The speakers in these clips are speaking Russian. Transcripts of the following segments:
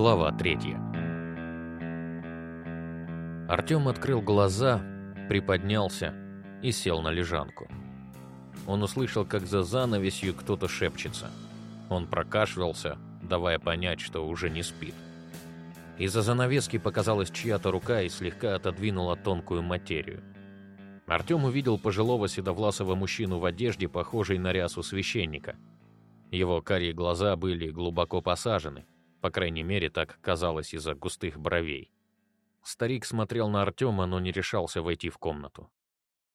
Глава третья. Артём открыл глаза, приподнялся и сел на лежанку. Он услышал, как за занавесью кто-то шепчется. Он прокашлялся, давая понять, что уже не спит. Из-за занавески показалась чья-то рука и слегка отодвинула тонкую материю. Артём увидел пожилого седовласого мужчину в одежде, похожей на рясу священника. Его карие глаза были глубоко посажены, по крайней мере, так казалось из-за густых бровей. Старик смотрел на Артема, но не решался войти в комнату.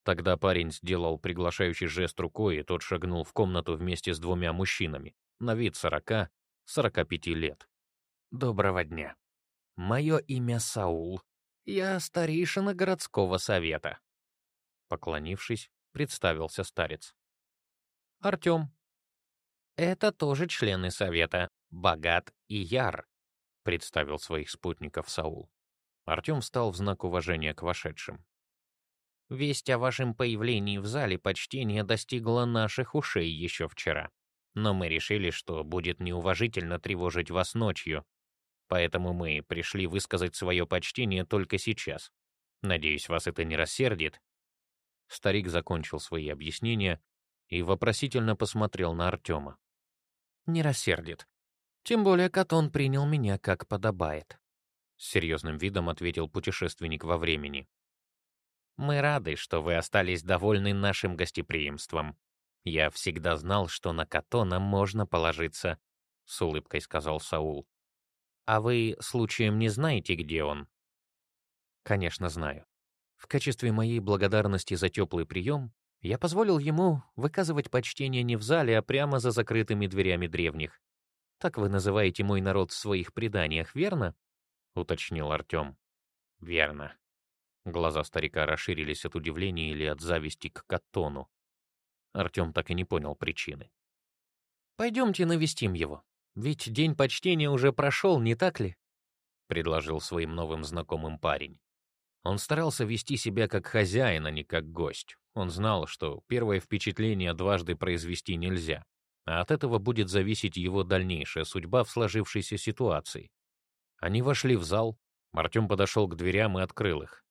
Тогда парень сделал приглашающий жест рукой, и тот шагнул в комнату вместе с двумя мужчинами, на вид сорока, сорока пяти лет. «Доброго дня. Мое имя Саул. Я старейшина городского совета». Поклонившись, представился старец. «Артем». «Это тоже члены совета, богат и яр», — представил своих спутников Саул. Артем встал в знак уважения к вошедшим. «Весть о вашем появлении в зале почтения достигла наших ушей еще вчера, но мы решили, что будет неуважительно тревожить вас ночью, поэтому мы пришли высказать свое почтение только сейчас. Надеюсь, вас это не рассердит». Старик закончил свои объяснения и вопросительно посмотрел на Артема. «Не рассердит. Тем более Катон принял меня как подобает», — с серьезным видом ответил путешественник во времени. «Мы рады, что вы остались довольны нашим гостеприимством. Я всегда знал, что на Катона можно положиться», — с улыбкой сказал Саул. «А вы, случаем, не знаете, где он?» «Конечно, знаю. В качестве моей благодарности за теплый прием я позволил ему выказывать почтение не в зале, а прямо за закрытыми дверями древних. Так вы называете мой народ в своих преданиях, верно? уточнил Артем. Верно. Глаза старика расширились от удивления или от зависти к Катону. Артем так и не понял причины. Пойдемте навестим его. Ведь день почтения уже прошел, не так ли? предложил своим новым знакомым парень. Он старался вести себя как хозяин, а не как гость. Он знал, что первое впечатление дважды произвести нельзя а от этого будет зависеть его дальнейшая судьба в сложившейся ситуации. Они вошли в зал, Артем подошел к дверям и открыл их.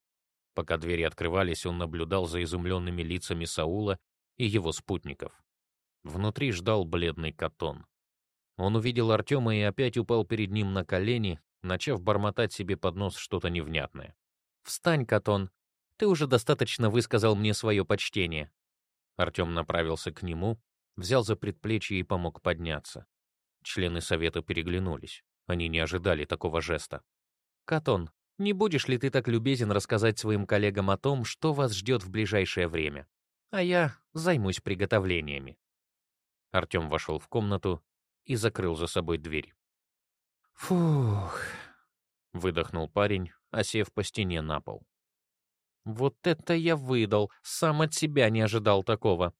Пока двери открывались, он наблюдал за изумленными лицами Саула и его спутников. Внутри ждал бледный Катон. Он увидел Артема и опять упал перед ним на колени, начав бормотать себе под нос что-то невнятное. «Встань, Катон! Ты уже достаточно высказал мне свое почтение!» Артем направился к нему, взял за предплечье и помог подняться. Члены совета переглянулись. Они не ожидали такого жеста. «Катон, не будешь ли ты так любезен рассказать своим коллегам о том, что вас ждет в ближайшее время? А я займусь приготовлениями». Артем вошел в комнату и закрыл за собой дверь. «Фух», — выдохнул парень, осев по стене на пол. «Вот это я выдал, сам от себя не ожидал такого.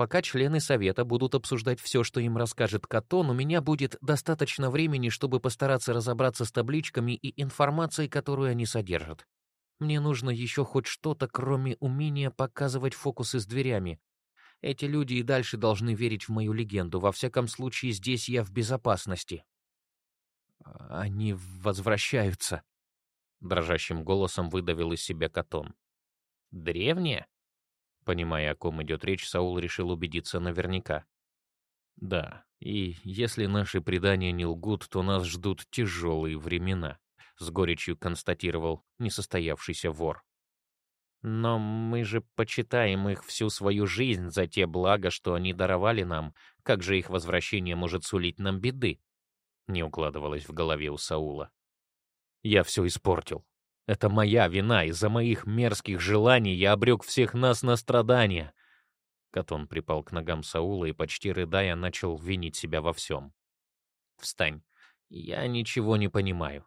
Пока члены совета будут обсуждать все, что им расскажет Катон, у меня будет достаточно времени, чтобы постараться разобраться с табличками и информацией, которую они содержат. Мне нужно еще хоть что-то, кроме умения показывать фокусы с дверями. Эти люди и дальше должны верить в мою легенду. Во всяком случае, здесь я в безопасности. Они возвращаются. Дрожащим голосом выдавил из себя Катон. Древние? Понимая, о ком идет речь, Саул решил убедиться наверняка. Да, и если наши предания не лгут, то нас ждут тяжелые времена, с горечью констатировал несостоявшийся вор. Но мы же почитаем их всю свою жизнь за те блага, что они даровали нам. Как же их возвращение может сулить нам беды? Не укладывалось в голове у Саула. Я все испортил. Это моя вина. Из-за моих мерзких желаний я обрек всех нас на страдания. Катон припал к ногам Саула и, почти рыдая, начал винить себя во всем. «Встань. Я ничего не понимаю.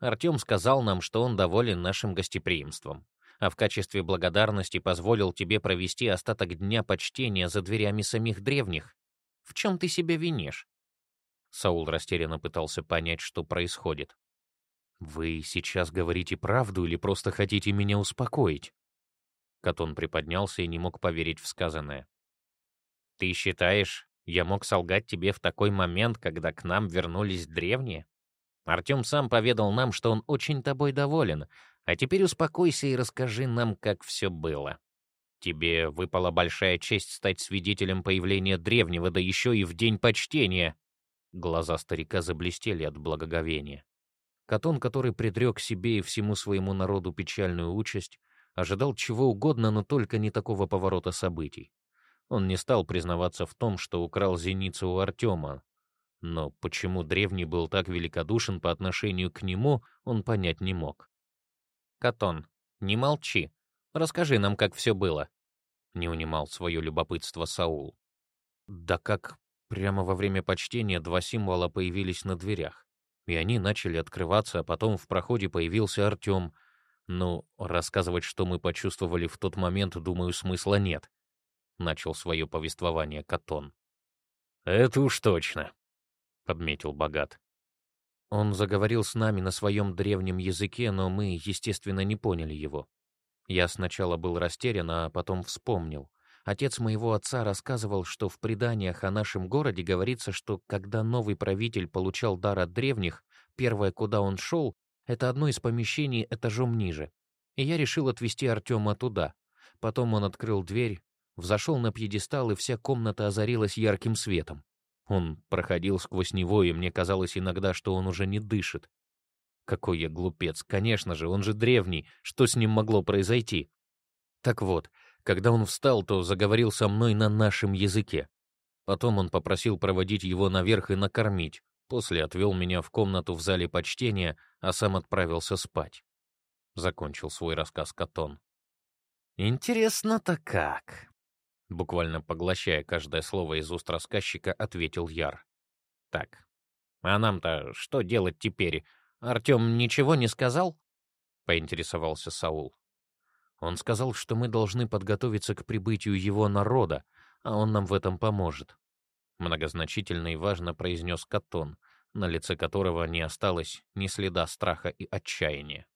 Артем сказал нам, что он доволен нашим гостеприимством, а в качестве благодарности позволил тебе провести остаток дня почтения за дверями самих древних. В чем ты себя винишь?» Саул растерянно пытался понять, что происходит. «Вы сейчас говорите правду или просто хотите меня успокоить?» Катон приподнялся и не мог поверить в сказанное. «Ты считаешь, я мог солгать тебе в такой момент, когда к нам вернулись древние? Артем сам поведал нам, что он очень тобой доволен, а теперь успокойся и расскажи нам, как все было. Тебе выпала большая честь стать свидетелем появления древнего, да еще и в день почтения. Глаза старика заблестели от благоговения. Катон, который предрек себе и всему своему народу печальную участь, ожидал чего угодно, но только не такого поворота событий. Он не стал признаваться в том, что украл зеницу у Артема, но почему древний был так великодушен по отношению к нему, он понять не мог. «Катон, не молчи. Расскажи нам, как все было», — не унимал свое любопытство Саул. «Да как прямо во время почтения два символа появились на дверях, и они начали открываться, а потом в проходе появился Артем. Ну, рассказывать, что мы почувствовали в тот момент, думаю, смысла нет», — начал свое повествование Катон. «Это уж точно», — подметил Богат. Он заговорил с нами на своем древнем языке, но мы, естественно, не поняли его. Я сначала был растерян, а потом вспомнил. Отец моего отца рассказывал, что в преданиях о нашем городе говорится, что когда новый правитель получал дар от древних, первое, куда он шел, это одно из помещений этажом ниже. И я решил отвезти Артема туда. Потом он открыл дверь, взошел на пьедестал, и вся комната озарилась ярким светом. Он проходил сквозь него, и мне казалось иногда, что он уже не дышит. Какой я глупец. Конечно же, он же древний. Что с ним могло произойти? Так вот, когда он встал, то заговорил со мной на нашем языке. Потом он попросил проводить его наверх и накормить. После отвел меня в комнату в зале почтения, а сам отправился спать. Закончил свой рассказ Катон. «Интересно-то как!» Буквально поглощая каждое слово из уст рассказчика, ответил Яр. «Так, а нам-то что делать теперь? Артем ничего не сказал?» — поинтересовался Саул. «Он сказал, что мы должны подготовиться к прибытию его народа, а он нам в этом поможет», — многозначительно и важно произнес Катон, на лице которого не осталось ни следа страха и отчаяния.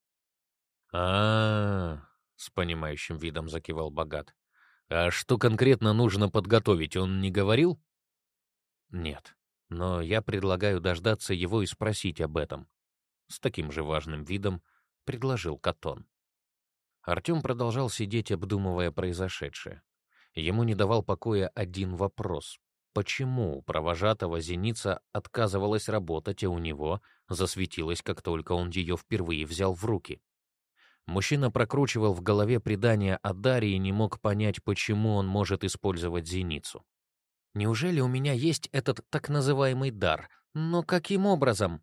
а, -а, -а с понимающим видом закивал Богат. А что конкретно нужно подготовить, он не говорил? Нет, но я предлагаю дождаться его и спросить об этом. С таким же важным видом предложил Катон. Артем продолжал сидеть, обдумывая произошедшее. Ему не давал покоя один вопрос. Почему у провожатого зеница отказывалась работать, а у него засветилась, как только он ее впервые взял в руки? Мужчина прокручивал в голове предание о Даре и не мог понять, почему он может использовать зеницу. «Неужели у меня есть этот так называемый дар? Но каким образом?»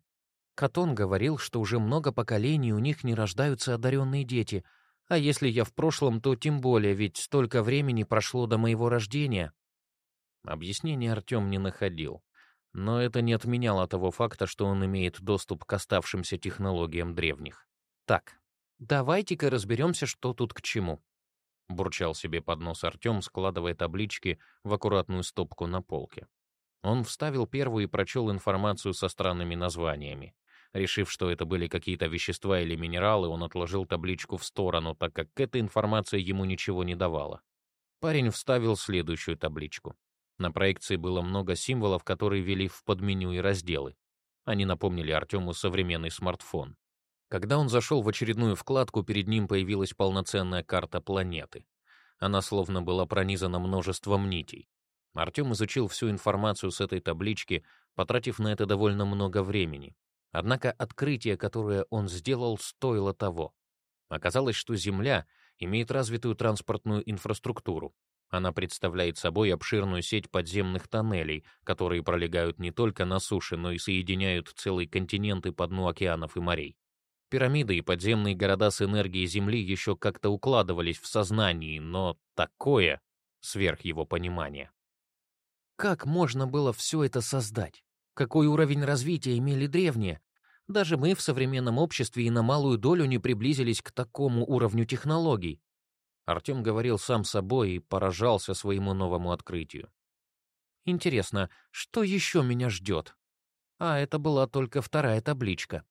Катон говорил, что уже много поколений у них не рождаются одаренные дети, а если я в прошлом, то тем более, ведь столько времени прошло до моего рождения. Объяснения Артем не находил, но это не отменяло того факта, что он имеет доступ к оставшимся технологиям древних. Так, «Давайте-ка разберемся, что тут к чему», — бурчал себе под нос Артем, складывая таблички в аккуратную стопку на полке. Он вставил первую и прочел информацию со странными названиями. Решив, что это были какие-то вещества или минералы, он отложил табличку в сторону, так как эта информация ему ничего не давала. Парень вставил следующую табличку. На проекции было много символов, которые вели в подменю и разделы. Они напомнили Артему современный смартфон. Когда он зашел в очередную вкладку, перед ним появилась полноценная карта планеты. Она словно была пронизана множеством нитей. Артем изучил всю информацию с этой таблички, потратив на это довольно много времени. Однако открытие, которое он сделал, стоило того. Оказалось, что Земля имеет развитую транспортную инфраструктуру. Она представляет собой обширную сеть подземных тоннелей, которые пролегают не только на суше, но и соединяют целые континенты по дну океанов и морей. Пирамиды и подземные города с энергией Земли еще как-то укладывались в сознании, но такое сверх его понимания. Как можно было все это создать? Какой уровень развития имели древние? Даже мы в современном обществе и на малую долю не приблизились к такому уровню технологий. Артем говорил сам собой и поражался своему новому открытию. Интересно, что еще меня ждет? А это была только вторая табличка.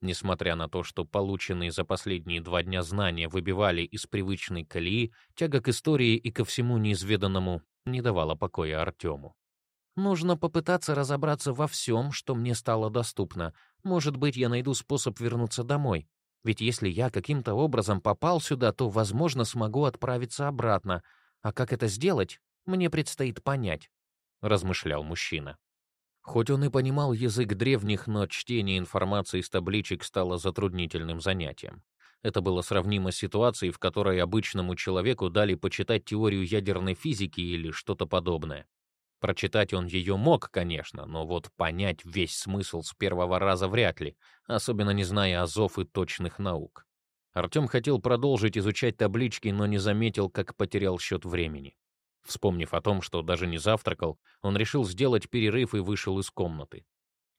Несмотря на то, что полученные за последние два дня знания выбивали из привычной колеи, тяга к истории и ко всему неизведанному не давала покоя Артему. Нужно попытаться разобраться во всем, что мне стало доступно, Может быть, я найду способ вернуться домой. Ведь если я каким-то образом попал сюда, то, возможно, смогу отправиться обратно. А как это сделать, мне предстоит понять», — размышлял мужчина. Хоть он и понимал язык древних, но чтение информации из табличек стало затруднительным занятием. Это было сравнимо с ситуацией, в которой обычному человеку дали почитать теорию ядерной физики или что-то подобное. Прочитать он ее мог, конечно, но вот понять весь смысл с первого раза вряд ли, особенно не зная азов и точных наук. Артем хотел продолжить изучать таблички, но не заметил, как потерял счет времени. Вспомнив о том, что даже не завтракал, он решил сделать перерыв и вышел из комнаты.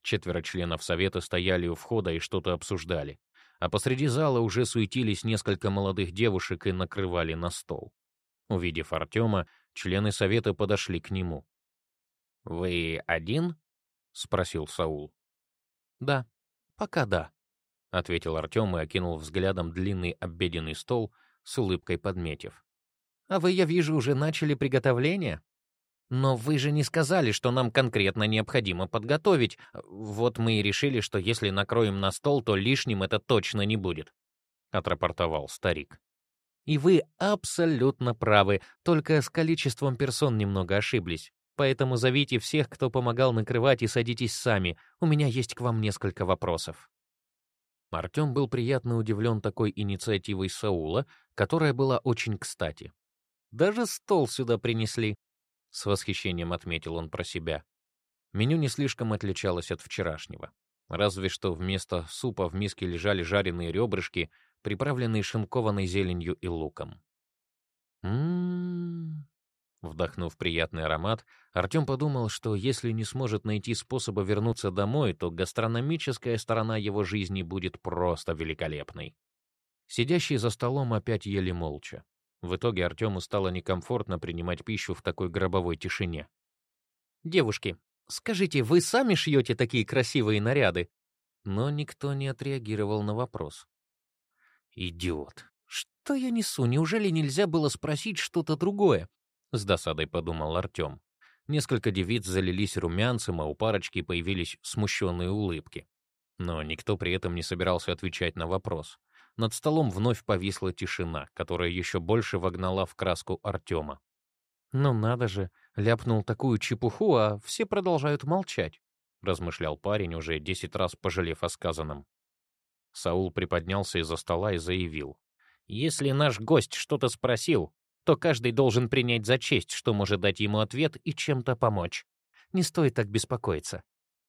Четверо членов совета стояли у входа и что-то обсуждали, а посреди зала уже суетились несколько молодых девушек и накрывали на стол. Увидев Артема, члены совета подошли к нему. «Вы один?» — спросил Саул. «Да, пока да», — ответил Артем и окинул взглядом длинный обеденный стол, с улыбкой подметив. «А вы, я вижу, уже начали приготовление? Но вы же не сказали, что нам конкретно необходимо подготовить. Вот мы и решили, что если накроем на стол, то лишним это точно не будет», — отрапортовал старик. «И вы абсолютно правы, только с количеством персон немного ошиблись. Поэтому зовите всех, кто помогал накрывать, и садитесь сами. У меня есть к вам несколько вопросов». Артем был приятно удивлен такой инициативой Саула, которая была очень кстати. «Даже стол сюда принесли», — с восхищением отметил он про себя. Меню не слишком отличалось от вчерашнего. Разве что вместо супа в миске лежали жареные ребрышки, приправленные шинкованной зеленью и луком. «М-м-м», Вдохнув приятный аромат, Артем подумал, что если не сможет найти способа вернуться домой, то гастрономическая сторона его жизни будет просто великолепной. Сидящие за столом опять ели молча. В итоге Артему стало некомфортно принимать пищу в такой гробовой тишине. «Девушки, скажите, вы сами шьете такие красивые наряды?» Но никто не отреагировал на вопрос. «Идиот! Что я несу? Неужели нельзя было спросить что-то другое? С досадой подумал Артем. Несколько девиц залились румянцем, а у парочки появились смущенные улыбки. Но никто при этом не собирался отвечать на вопрос. Над столом вновь повисла тишина, которая еще больше вогнала в краску Артема. «Ну надо же, ляпнул такую чепуху, а все продолжают молчать», размышлял парень, уже десять раз пожалев о сказанном. Саул приподнялся из-за стола и заявил. «Если наш гость что-то спросил, то каждый должен принять за честь, что может дать ему ответ и чем-то помочь. Не стоит так беспокоиться.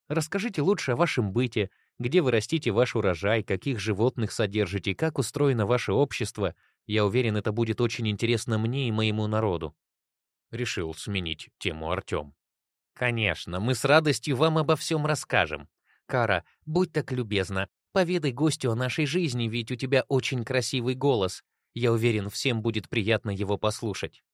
Расскажите лучше о вашем быте, где вы растите ваш урожай, каких животных содержите, как устроено ваше общество. Я уверен, это будет очень интересно мне и моему народу. Решил сменить тему Артем. Конечно, мы с радостью вам обо всем расскажем. Кара, будь так любезна, поведай гостю о нашей жизни, ведь у тебя очень красивый голос. Я уверен, всем будет приятно его послушать.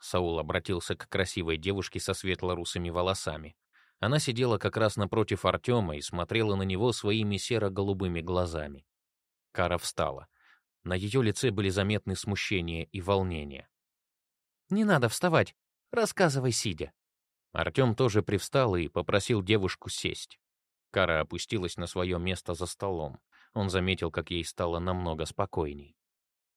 Саул обратился к красивой девушке со светло-русыми волосами. Она сидела как раз напротив Артема и смотрела на него своими серо-голубыми глазами. Кара встала. На ее лице были заметны смущение и волнение. «Не надо вставать. Рассказывай, сидя». Артем тоже привстал и попросил девушку сесть. Кара опустилась на свое место за столом. Он заметил, как ей стало намного спокойней.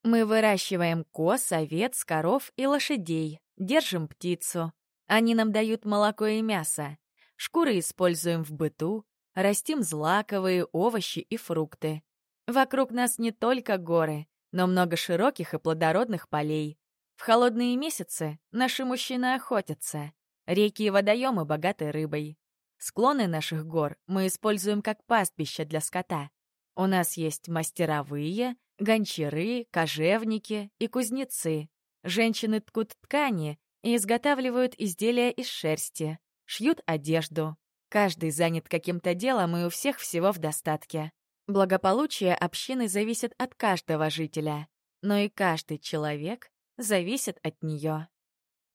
Мы выращиваем коз, овец, коров и лошадей, держим птицу. Они нам дают молоко и мясо. Шкуры используем в быту, растим злаковые, овощи и фрукты. Вокруг нас не только горы, но много широких и плодородных полей. В холодные месяцы наши мужчины охотятся. Реки и водоемы богаты рыбой. Склоны наших гор мы используем как пастбище для скота. У нас есть мастеровые, гончары, кожевники и кузнецы. Женщины ткут ткани и изготавливают изделия из шерсти, шьют одежду. Каждый занят каким-то делом, и у всех всего в достатке. Благополучие общины зависит от каждого жителя, но и каждый человек зависит от нее.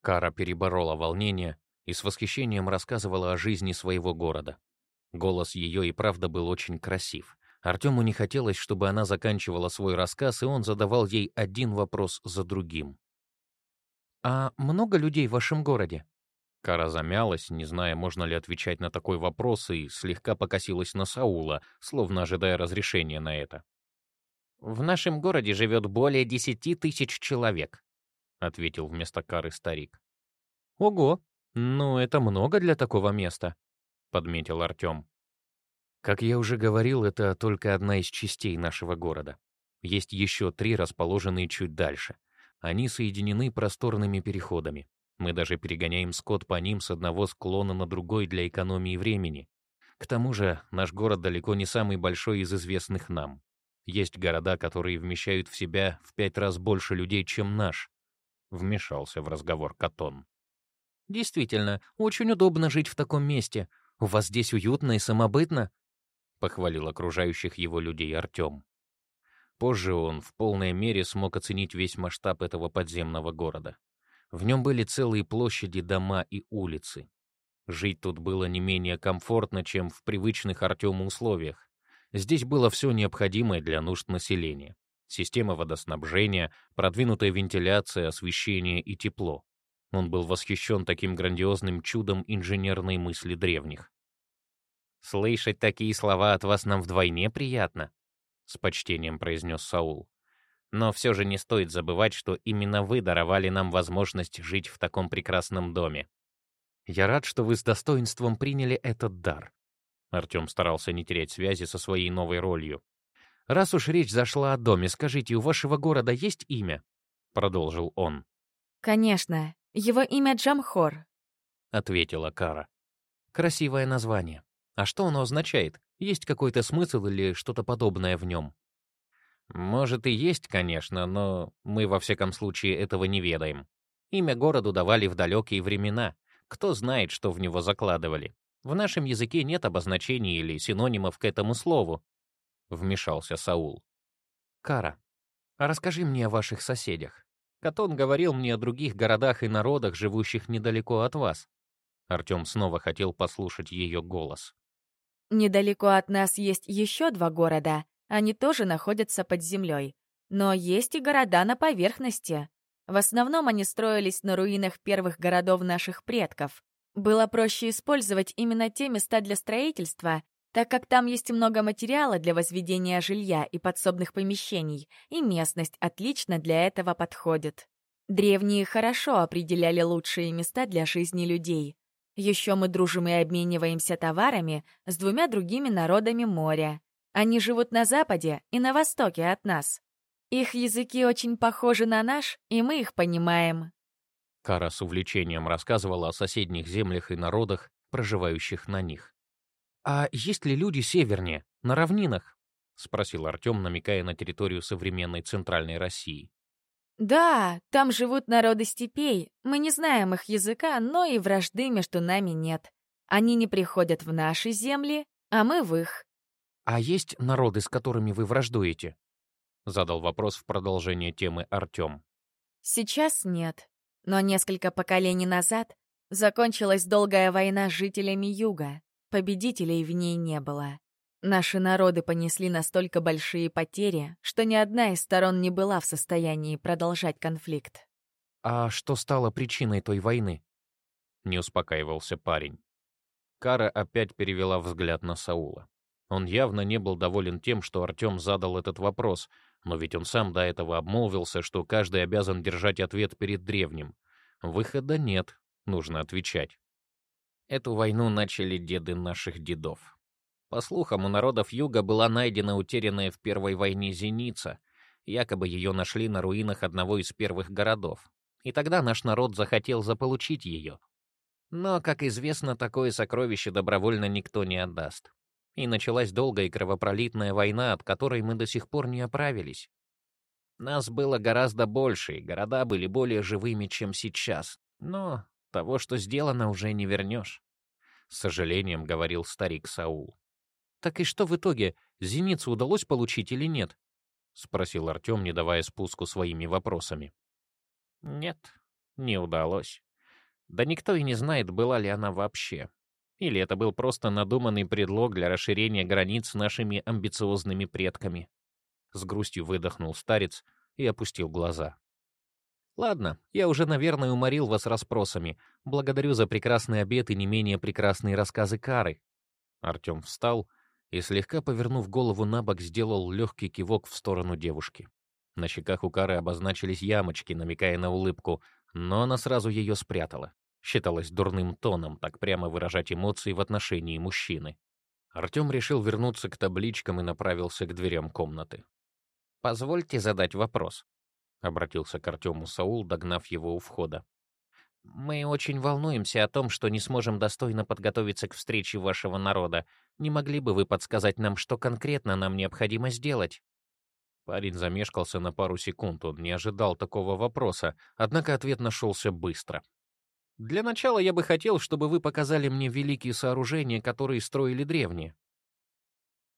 Кара переборола волнение и с восхищением рассказывала о жизни своего города. Голос ее и правда был очень красив. Артему не хотелось, чтобы она заканчивала свой рассказ, и он задавал ей один вопрос за другим. «А много людей в вашем городе?» Кара замялась, не зная, можно ли отвечать на такой вопрос, и слегка покосилась на Саула, словно ожидая разрешения на это. «В нашем городе живет более десяти тысяч человек», — ответил вместо Кары старик. «Ого, ну это много для такого места», — подметил Артем. Как я уже говорил, это только одна из частей нашего города. Есть еще три, расположенные чуть дальше. Они соединены просторными переходами. Мы даже перегоняем скот по ним с одного склона на другой для экономии времени. К тому же, наш город далеко не самый большой из известных нам. Есть города, которые вмещают в себя в пять раз больше людей, чем наш. Вмешался в разговор Катон. Действительно, очень удобно жить в таком месте. У вас здесь уютно и самобытно, похвалил окружающих его людей Артем. Позже он в полной мере смог оценить весь масштаб этого подземного города. В нем были целые площади, дома и улицы. Жить тут было не менее комфортно, чем в привычных Артему условиях. Здесь было все необходимое для нужд населения. Система водоснабжения, продвинутая вентиляция, освещение и тепло. Он был восхищен таким грандиозным чудом инженерной мысли древних. «Слышать такие слова от вас нам вдвойне приятно», — с почтением произнес Саул. Но все же не стоит забывать, что именно вы даровали нам возможность жить в таком прекрасном доме. Я рад, что вы с достоинством приняли этот дар. Артем старался не терять связи со своей новой ролью. Раз уж речь зашла о доме, скажите, у вашего города есть имя? продолжил он. Конечно, его имя Джамхор, ответила Кара. Красивое название. А что оно означает? Есть какой-то смысл или что-то подобное в нем? Может и есть, конечно, но мы во всяком случае этого не ведаем. Имя городу давали в далекие времена. Кто знает, что в него закладывали. В нашем языке нет обозначений или синонимов к этому слову. Вмешался Саул. Кара, а расскажи мне о ваших соседях. Катон говорил мне о других городах и народах, живущих недалеко от вас. Артем снова хотел послушать ее голос. Недалеко от нас есть еще два города, они тоже находятся под землей. Но есть и города на поверхности. В основном они строились на руинах первых городов наших предков. Было проще использовать именно те места для строительства, так как там есть много материала для возведения жилья и подсобных помещений, и местность отлично для этого подходит. Древние хорошо определяли лучшие места для жизни людей. Еще мы дружим и обмениваемся товарами с двумя другими народами моря. Они живут на западе и на востоке от нас. Их языки очень похожи на наш, и мы их понимаем». Кара с увлечением рассказывала о соседних землях и народах, проживающих на них. «А есть ли люди севернее, на равнинах?» — спросил Артем, намекая на территорию современной Центральной России. «Да, там живут народы степей. Мы не знаем их языка, но и вражды между нами нет. Они не приходят в наши земли, а мы в их. «А есть народы, с которыми вы враждуете?» — задал вопрос в продолжение темы Артем. «Сейчас нет. Но несколько поколений назад закончилась долгая война с жителями Юга. Победителей в ней не было. Наши народы понесли настолько большие потери, что ни одна из сторон не была в состоянии продолжать конфликт. «А что стало причиной той войны?» — не успокаивался парень. Кара опять перевела взгляд на Саула. Он явно не был доволен тем, что Артем задал этот вопрос, но ведь он сам до этого обмолвился, что каждый обязан держать ответ перед древним. Выхода нет, нужно отвечать. Эту войну начали деды наших дедов. По слухам, у народов Юга была найдена утерянная в Первой войне зеница. Якобы ее нашли на руинах одного из первых городов. И тогда наш народ захотел заполучить ее. Но, как известно, такое сокровище добровольно никто не отдаст и началась долгая и кровопролитная война, от которой мы до сих пор не оправились. Нас было гораздо больше, и города были более живыми, чем сейчас. Но того, что сделано, уже не вернешь. С сожалением говорил старик Саул. «Так и что в итоге, зеницу удалось получить или нет?» — спросил Артем, не давая спуску своими вопросами. «Нет, не удалось. Да никто и не знает, была ли она вообще. Или это был просто надуманный предлог для расширения границ нашими амбициозными предками? С грустью выдохнул старец и опустил глаза. Ладно, я уже, наверное, уморил вас расспросами. Благодарю за прекрасный обед и не менее прекрасные рассказы Кары. Артем встал и, слегка повернув голову на бок, сделал легкий кивок в сторону девушки. На щеках у Кары обозначились ямочки, намекая на улыбку, но она сразу ее спрятала. Считалось дурным тоном так прямо выражать эмоции в отношении мужчины. Артем решил вернуться к табличкам и направился к дверям комнаты. «Позвольте задать вопрос», — обратился к Артему Саул, догнав его у входа. «Мы очень волнуемся о том, что не сможем достойно подготовиться к встрече вашего народа. Не могли бы вы подсказать нам, что конкретно нам необходимо сделать?» Парень замешкался на пару секунд, он не ожидал такого вопроса, однако ответ нашелся быстро. «Для начала я бы хотел, чтобы вы показали мне великие сооружения, которые строили древние».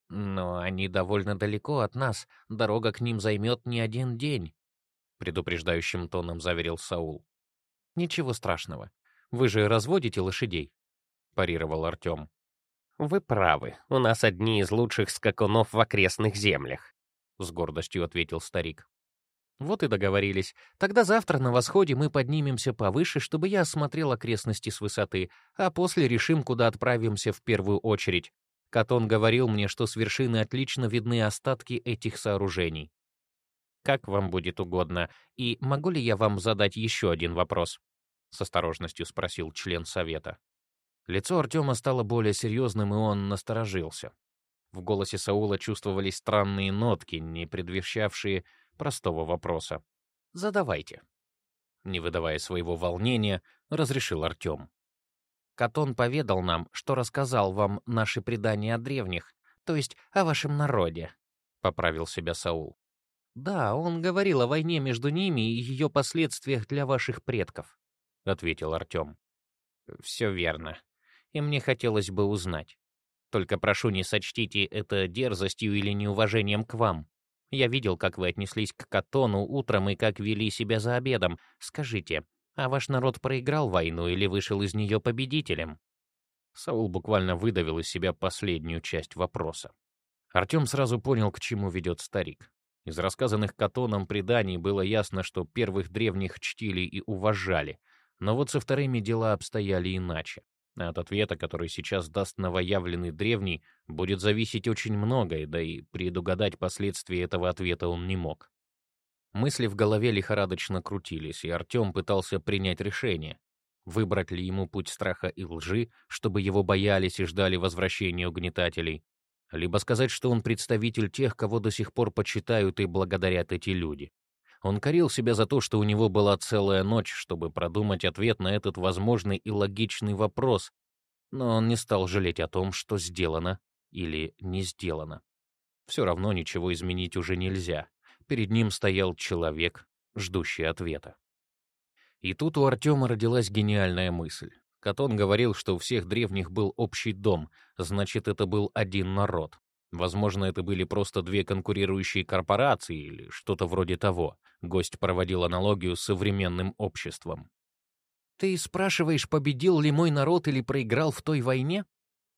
«Но они довольно далеко от нас, дорога к ним займет не один день», — предупреждающим тоном заверил Саул. «Ничего страшного. Вы же разводите лошадей?» — парировал Артем. «Вы правы, у нас одни из лучших скакунов в окрестных землях. — с гордостью ответил старик. «Вот и договорились. Тогда завтра на восходе мы поднимемся повыше, чтобы я осмотрел окрестности с высоты, а после решим, куда отправимся в первую очередь. Катон говорил мне, что с вершины отлично видны остатки этих сооружений. Как вам будет угодно, и могу ли я вам задать еще один вопрос?» — с осторожностью спросил член совета. Лицо Артема стало более серьезным, и он насторожился. В голосе Саула чувствовались странные нотки, не предвещавшие простого вопроса. «Задавайте». Не выдавая своего волнения, разрешил Артем. «Катон поведал нам, что рассказал вам наши предания о древних, то есть о вашем народе», — поправил себя Саул. «Да, он говорил о войне между ними и ее последствиях для ваших предков», — ответил Артем. «Все верно. И мне хотелось бы узнать, только прошу, не сочтите это дерзостью или неуважением к вам. Я видел, как вы отнеслись к Катону утром и как вели себя за обедом. Скажите, а ваш народ проиграл войну или вышел из нее победителем?» Саул буквально выдавил из себя последнюю часть вопроса. Артем сразу понял, к чему ведет старик. Из рассказанных Катоном преданий было ясно, что первых древних чтили и уважали, но вот со вторыми дела обстояли иначе. От ответа, который сейчас даст новоявленный древний, будет зависеть очень многое, да и предугадать последствия этого ответа он не мог. Мысли в голове лихорадочно крутились, и Артем пытался принять решение. Выбрать ли ему путь страха и лжи, чтобы его боялись и ждали возвращения угнетателей, либо сказать, что он представитель тех, кого до сих пор почитают и благодарят эти люди. Он корил себя за то, что у него была целая ночь, чтобы продумать ответ на этот возможный и логичный вопрос, но он не стал жалеть о том, что сделано или не сделано. Все равно ничего изменить уже нельзя. Перед ним стоял человек, ждущий ответа. И тут у Артема родилась гениальная мысль. Катон говорил, что у всех древних был общий дом, значит, это был один народ. Возможно, это были просто две конкурирующие корпорации или что-то вроде того. Гость проводил аналогию с современным обществом. «Ты спрашиваешь, победил ли мой народ или проиграл в той войне?»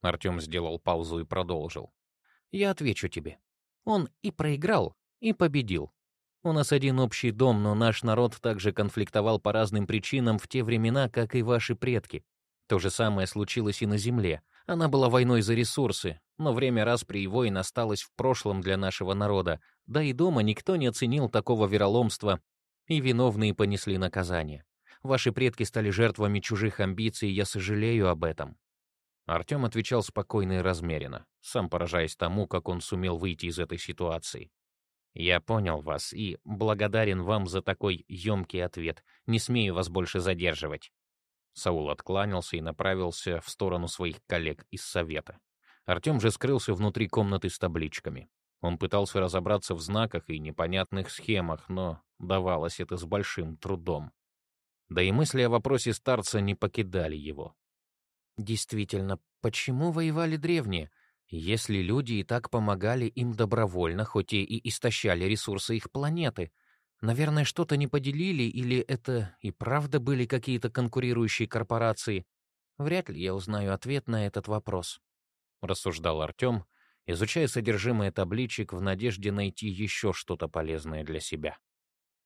Артем сделал паузу и продолжил. «Я отвечу тебе. Он и проиграл, и победил. У нас один общий дом, но наш народ также конфликтовал по разным причинам в те времена, как и ваши предки. То же самое случилось и на Земле. Она была войной за ресурсы, но время распри и войн осталось в прошлом для нашего народа, да и дома никто не оценил такого вероломства, и виновные понесли наказание. Ваши предки стали жертвами чужих амбиций, я сожалею об этом». Артем отвечал спокойно и размеренно, сам поражаясь тому, как он сумел выйти из этой ситуации. «Я понял вас и благодарен вам за такой ёмкий ответ. Не смею вас больше задерживать. Саул откланялся и направился в сторону своих коллег из совета. Артем же скрылся внутри комнаты с табличками. Он пытался разобраться в знаках и непонятных схемах, но давалось это с большим трудом. Да и мысли о вопросе старца не покидали его. Действительно, почему воевали древние? Если люди и так помогали им добровольно, хоть и истощали ресурсы их планеты — Наверное, что-то не поделили, или это и правда были какие-то конкурирующие корпорации. Вряд ли я узнаю ответ на этот вопрос. Рассуждал Артем, изучая содержимое табличек в надежде найти еще что-то полезное для себя.